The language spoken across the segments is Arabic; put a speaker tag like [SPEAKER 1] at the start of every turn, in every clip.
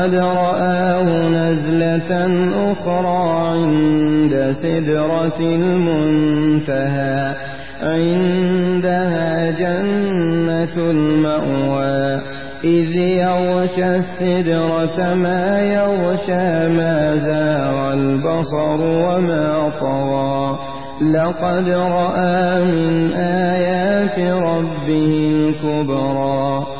[SPEAKER 1] ولقد رآه نزلة أخرى عند سدرة المنتهى. عندها جنة المأوى. إذ يغشى السدرة ما يغشى ما زاغ البصر وما طغى. لقد رأى من آيات ربه الكبرى.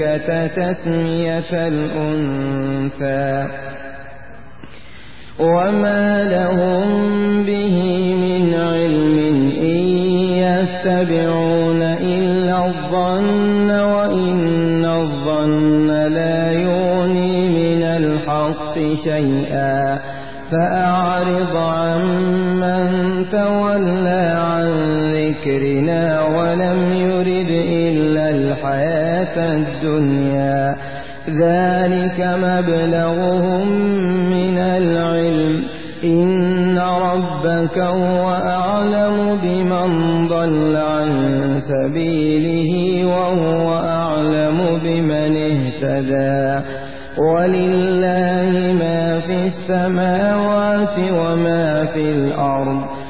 [SPEAKER 1] الملائكة تسمية الأنثى وما لهم به من علم إن يتبعون إلا الظن وإن الظن لا يغني من الحق شيئا فأعرض عن ولم يرد إلا الحياة الدنيا. ذلك مبلغهم من العلم. إن ربك هو أعلم بمن ضل عن سبيله وهو أعلم بمن اهتدى. ولله ما في السماوات وما في الأرض.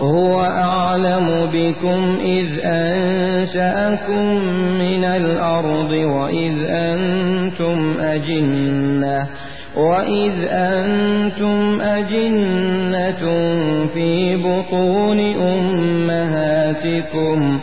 [SPEAKER 1] هو أعلم بكم إذ أنشأكم من الأرض وإذ أنتم أجنة وإذ أنتم أجنة في بطون أمهاتكم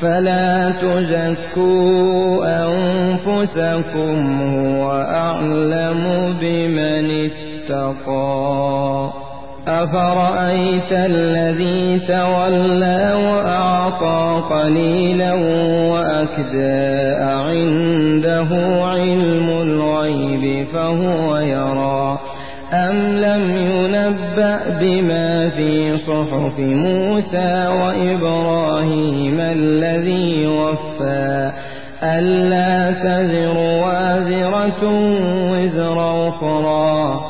[SPEAKER 1] فلا تزكوا أنفسكم هو أعلم بمن اتقى أفرأيت الذي تولى وأعطى قليلا وأكدى عنده علم الغيب فهو يرى أم لم ينبأ بما في صحف موسى وإبراهيم الذي وفى ألا تذر وازرة وزر أخرى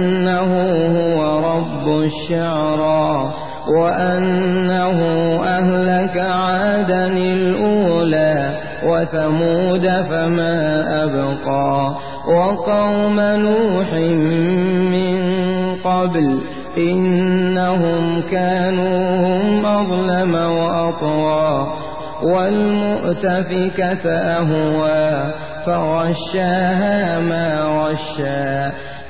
[SPEAKER 1] الشعرى وأنه أهلك عادا الأولى وثمود فما أبقى وقوم نوح من قبل إنهم كانوا هم أظلم وأطغى والمؤتفكة أهوى فغشاها ما غشا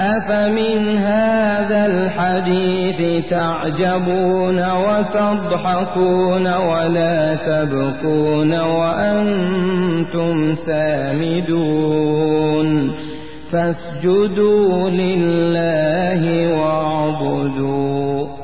[SPEAKER 1] أفمن هذا الحديث تعجبون وتضحكون ولا تبكون وأنتم سامدون فاسجدوا لله واعبدوا